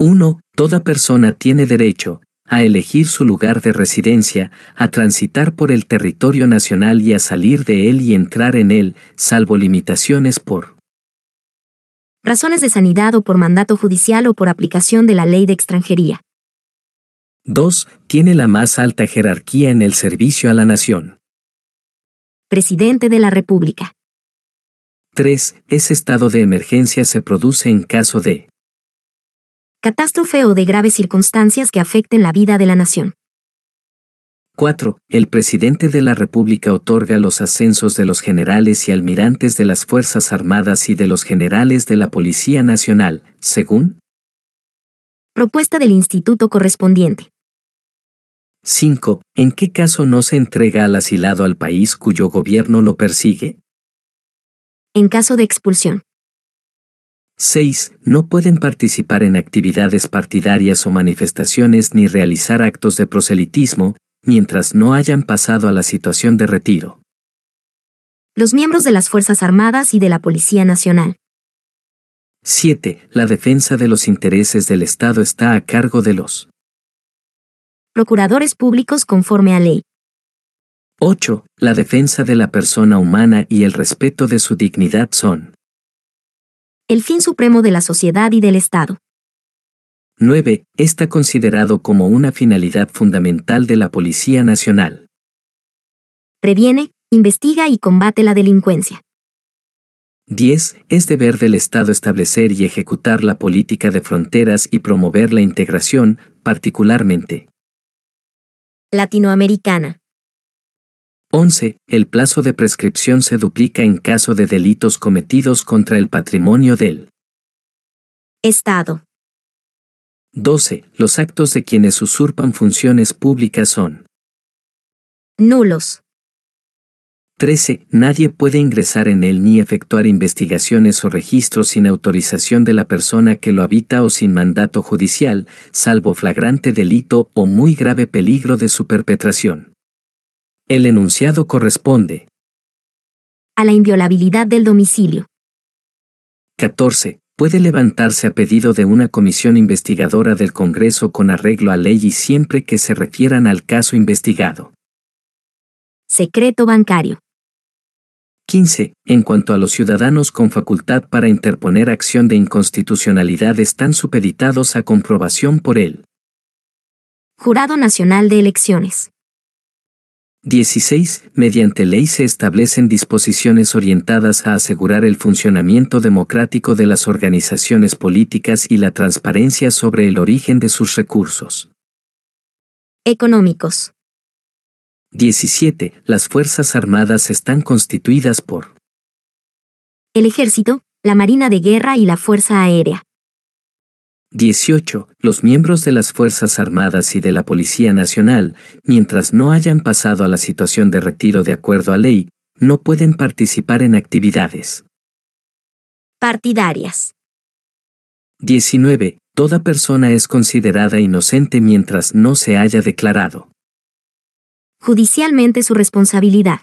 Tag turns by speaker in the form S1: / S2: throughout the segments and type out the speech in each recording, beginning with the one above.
S1: 1. Toda persona tiene derecho a elegir su lugar de residencia, a transitar por el territorio nacional y a salir de él y entrar en él, salvo limitaciones por
S2: razones de sanidad o por mandato judicial o por aplicación de la ley de extranjería.
S1: 2. Tiene la más alta jerarquía en el servicio a la nación.
S2: Presidente de la República.
S1: 3. Ese estado de emergencia se produce en caso de
S2: catástrofe o de graves circunstancias que afecten la vida de la nación.
S1: 4. El presidente de la República otorga los ascensos de los generales y almirantes de las Fuerzas Armadas y de los generales de la Policía Nacional, según
S2: propuesta del instituto correspondiente.
S1: 5. ¿En qué caso no se entrega al asilado al país cuyo gobierno lo persigue?
S2: En caso de expulsión.
S1: 6. No pueden participar en actividades partidarias o manifestaciones ni realizar actos de proselitismo, mientras no hayan pasado a la situación de retiro.
S2: Los miembros de las Fuerzas Armadas y de la Policía Nacional.
S1: 7. La defensa de los intereses del Estado está a cargo de los
S2: procuradores públicos conforme a ley.
S1: 8. La defensa de la persona humana y el respeto de su dignidad son
S2: el fin supremo de la sociedad y del Estado.
S1: 9. Está considerado como una finalidad fundamental de la Policía Nacional.
S2: Previene, investiga y combate la delincuencia.
S1: 10. Es deber del Estado establecer y ejecutar la política de fronteras y promover la integración, particularmente
S2: latinoamericana.
S1: 11. El plazo de prescripción se duplica en caso de delitos cometidos contra el patrimonio del
S2: Estado.
S1: 12. Los actos de quienes usurpan funciones públicas son
S2: nulos.
S1: 13. Nadie puede ingresar en él ni efectuar investigaciones o registros sin autorización de la persona que lo habita o sin mandato judicial, salvo flagrante delito o muy grave peligro de su perpetración. El enunciado corresponde
S2: a la inviolabilidad del domicilio.
S1: 14. Puede levantarse a pedido de una comisión investigadora del Congreso con arreglo a ley y siempre que se refieran al caso investigado.
S2: Secreto bancario.
S1: 15. En cuanto a los ciudadanos con facultad para interponer acción de inconstitucionalidad están supeditados a comprobación por él.
S2: Jurado Nacional de Elecciones.
S1: 16. Mediante ley se establecen disposiciones orientadas a asegurar el funcionamiento democrático de las organizaciones políticas y la transparencia sobre el origen de sus recursos.
S2: Económicos.
S1: 17. Las Fuerzas Armadas están constituidas por
S2: el Ejército, la Marina de Guerra y la Fuerza Aérea.
S1: 18. Los miembros de las Fuerzas Armadas y de la Policía Nacional, mientras no hayan pasado a la situación de retiro de acuerdo a ley, no pueden participar en actividades
S2: partidarias.
S1: 19. Toda persona es considerada inocente mientras no se haya declarado
S2: judicialmente su responsabilidad.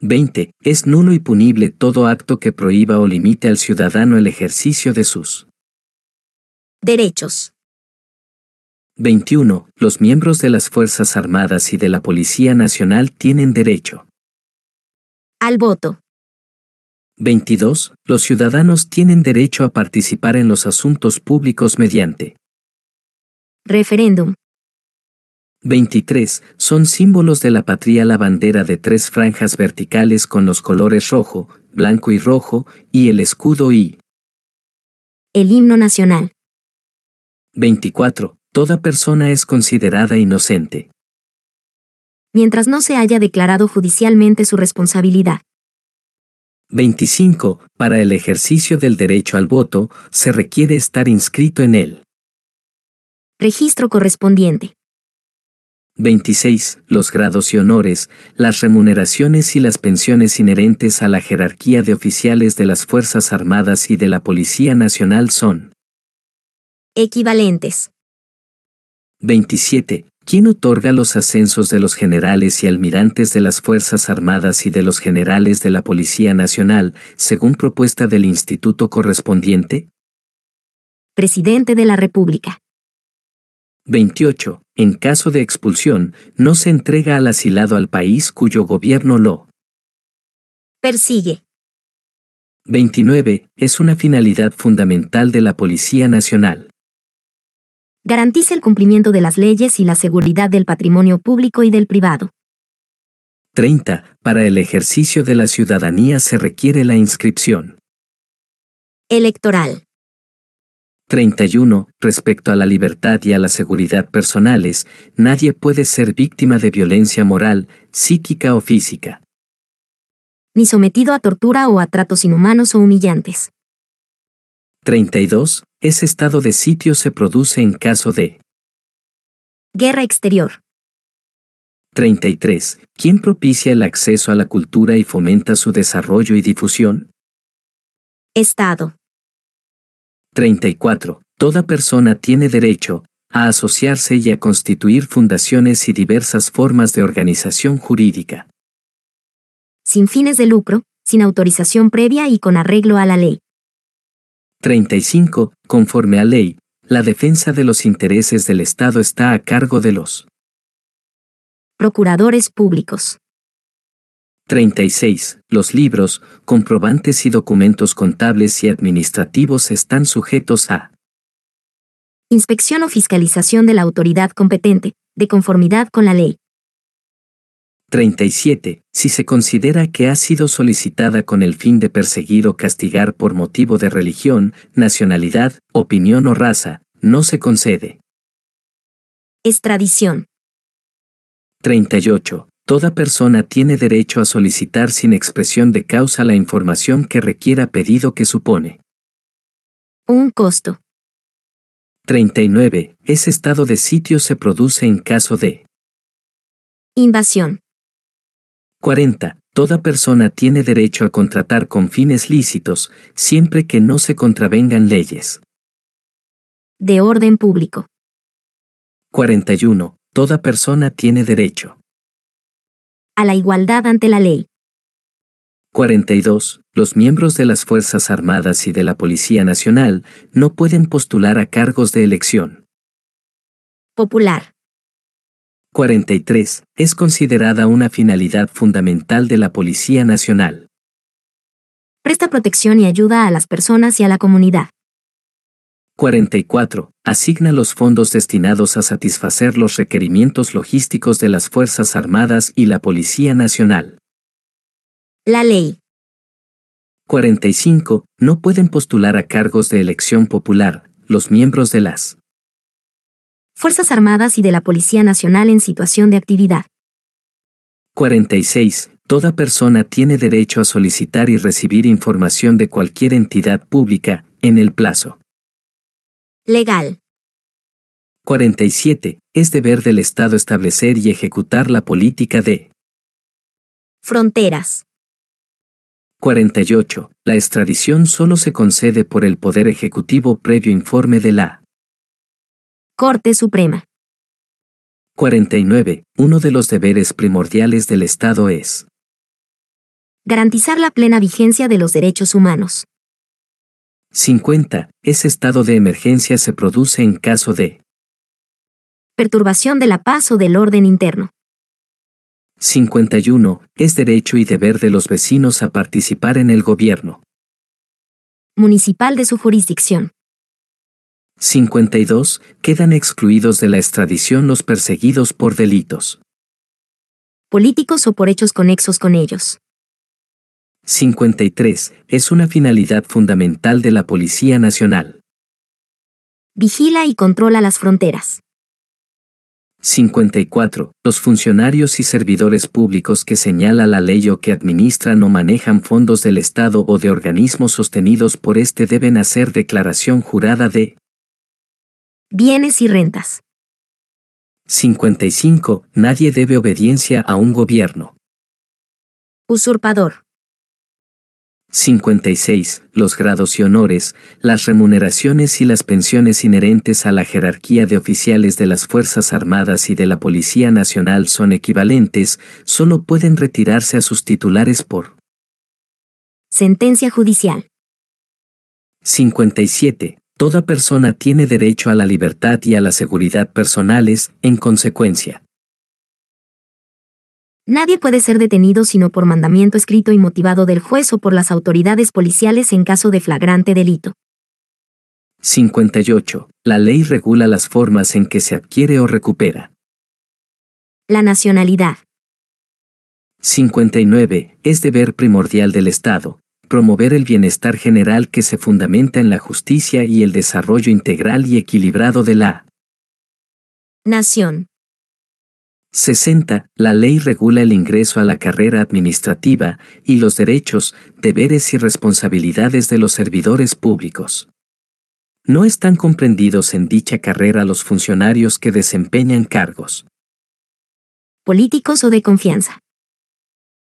S1: 20. Es nulo y punible todo acto que prohíba o limite al ciudadano el ejercicio de sus
S2: derechos.
S1: 21. Los miembros de las Fuerzas Armadas y de la Policía Nacional tienen derecho
S2: al voto.
S1: 22. Los ciudadanos tienen derecho a participar en los asuntos públicos mediante
S2: referéndum.
S1: 23. Son símbolos de la patria la bandera de tres franjas verticales con los colores rojo, blanco y rojo, y el escudo y
S2: el himno nacional.
S1: 24. Toda persona es considerada inocente.
S2: Mientras no se haya declarado judicialmente su responsabilidad.
S1: 25. Para el ejercicio del derecho al voto, se requiere estar inscrito en el
S2: registro correspondiente.
S1: 26. Los grados y honores, las remuneraciones y las pensiones inherentes a la jerarquía de oficiales de las Fuerzas Armadas y de la Policía Nacional son
S2: equivalentes.
S1: 27. ¿Quién otorga los ascensos de los generales y almirantes de las Fuerzas Armadas y de los generales de la Policía Nacional, según propuesta del instituto correspondiente?
S2: Presidente de la República.
S1: 28. En caso de expulsión, no se entrega al asilado al país cuyo gobierno lo
S2: Persigue.
S1: 29. Es una finalidad fundamental de la Policía Nacional.
S2: Garantiza el cumplimiento de las leyes y la seguridad del patrimonio público y del privado.
S1: 30. Para el ejercicio de la ciudadanía se requiere la inscripción.
S2: Electoral.
S1: 31. Respecto a la libertad y a la seguridad personales, nadie puede ser víctima de violencia moral, psíquica o física.
S2: Ni sometido a tortura o a tratos inhumanos o humillantes.
S1: 32. Ese estado de sitio se produce en caso de
S2: Guerra exterior.
S1: 33. ¿Quién propicia el acceso a la cultura y fomenta su desarrollo y difusión?
S2: Estado.
S1: 34. Toda persona tiene derecho a asociarse y a constituir fundaciones y diversas formas de organización jurídica.
S2: Sin fines de lucro, sin autorización previa y con arreglo a la ley.
S1: 35. Conforme a ley, la defensa de los intereses del Estado está a cargo de los
S2: Procuradores públicos.
S1: 36. Los libros, comprobantes y documentos contables y administrativos están sujetos a
S2: Inspección o fiscalización de la autoridad competente, de conformidad con la ley.
S1: 37. Si se considera que ha sido solicitada con el fin de perseguir o castigar por motivo de religión, nacionalidad, opinión o raza, no se concede.
S2: Extradición.
S1: 38. Toda persona tiene derecho a solicitar sin expresión de causa la información que requiera pedido que supone.
S2: Un costo.
S1: 39. Ese estado de sitio se produce en caso de
S2: Invasión.
S1: 40. Toda persona tiene derecho a contratar con fines lícitos, siempre que no se contravengan leyes.
S2: De orden público.
S1: 41. Toda persona tiene derecho.
S2: A la igualdad ante la ley.
S1: 42. Los miembros de las Fuerzas Armadas y de la Policía Nacional no pueden postular a cargos de elección.
S2: Popular.
S1: 43. Es considerada una finalidad fundamental de la Policía Nacional.
S2: Presta protección y ayuda a las personas y a la comunidad.
S1: 44. Asigna los fondos destinados a satisfacer los requerimientos logísticos de las Fuerzas Armadas y la Policía Nacional.
S2: La ley.
S1: 45. No pueden postular a cargos de elección popular los miembros de las
S2: Fuerzas Armadas y de la Policía Nacional en situación de actividad.
S1: 46. Toda persona tiene derecho a solicitar y recibir información de cualquier entidad pública, en el plazo.
S2: Legal.
S1: 47. Es deber del Estado establecer y ejecutar la política de
S2: Fronteras.
S1: 48. La extradición solo se concede por el Poder Ejecutivo previo informe de la
S2: Corte Suprema.
S1: 49. Uno de los deberes primordiales del Estado es
S2: Garantizar la plena vigencia de los derechos humanos.
S1: 50. Ese estado de emergencia se produce en caso de
S2: Perturbación de la paz o del orden interno.
S1: 51. Es derecho y deber de los vecinos a participar en el gobierno.
S2: Municipal de su jurisdicción.
S1: 52. Quedan excluidos de la extradición los perseguidos por delitos.
S2: Políticos o por hechos conexos con ellos.
S1: 53. Es una finalidad fundamental de la Policía Nacional.
S2: Vigila y controla las fronteras.
S1: 54. Los funcionarios y servidores públicos que señala la ley o que administran o manejan fondos del Estado o de organismos sostenidos por éste deben hacer declaración jurada de
S2: Bienes y rentas.
S1: 55. Nadie debe obediencia a un gobierno.
S2: Usurpador.
S1: 56. Los grados y honores, las remuneraciones y las pensiones inherentes a la jerarquía de oficiales de las Fuerzas Armadas y de la Policía Nacional son equivalentes, solo pueden retirarse a sus titulares por
S2: Sentencia judicial.
S1: 57. Toda persona tiene derecho a la libertad y a la seguridad personales, en consecuencia.
S2: Nadie puede ser detenido sino por mandamiento escrito y motivado del juez o por las autoridades policiales en caso de flagrante delito.
S1: 58. La ley regula las formas en que se adquiere o recupera.
S2: La nacionalidad.
S1: 59. Es deber primordial del Estado, promover el bienestar general que se fundamenta en la justicia y el desarrollo integral y equilibrado de la
S2: nación.
S1: 60. La ley regula el ingreso a la carrera administrativa y los derechos, deberes y responsabilidades de los servidores públicos. No están comprendidos en dicha carrera los funcionarios que desempeñan cargos
S2: políticos o de confianza.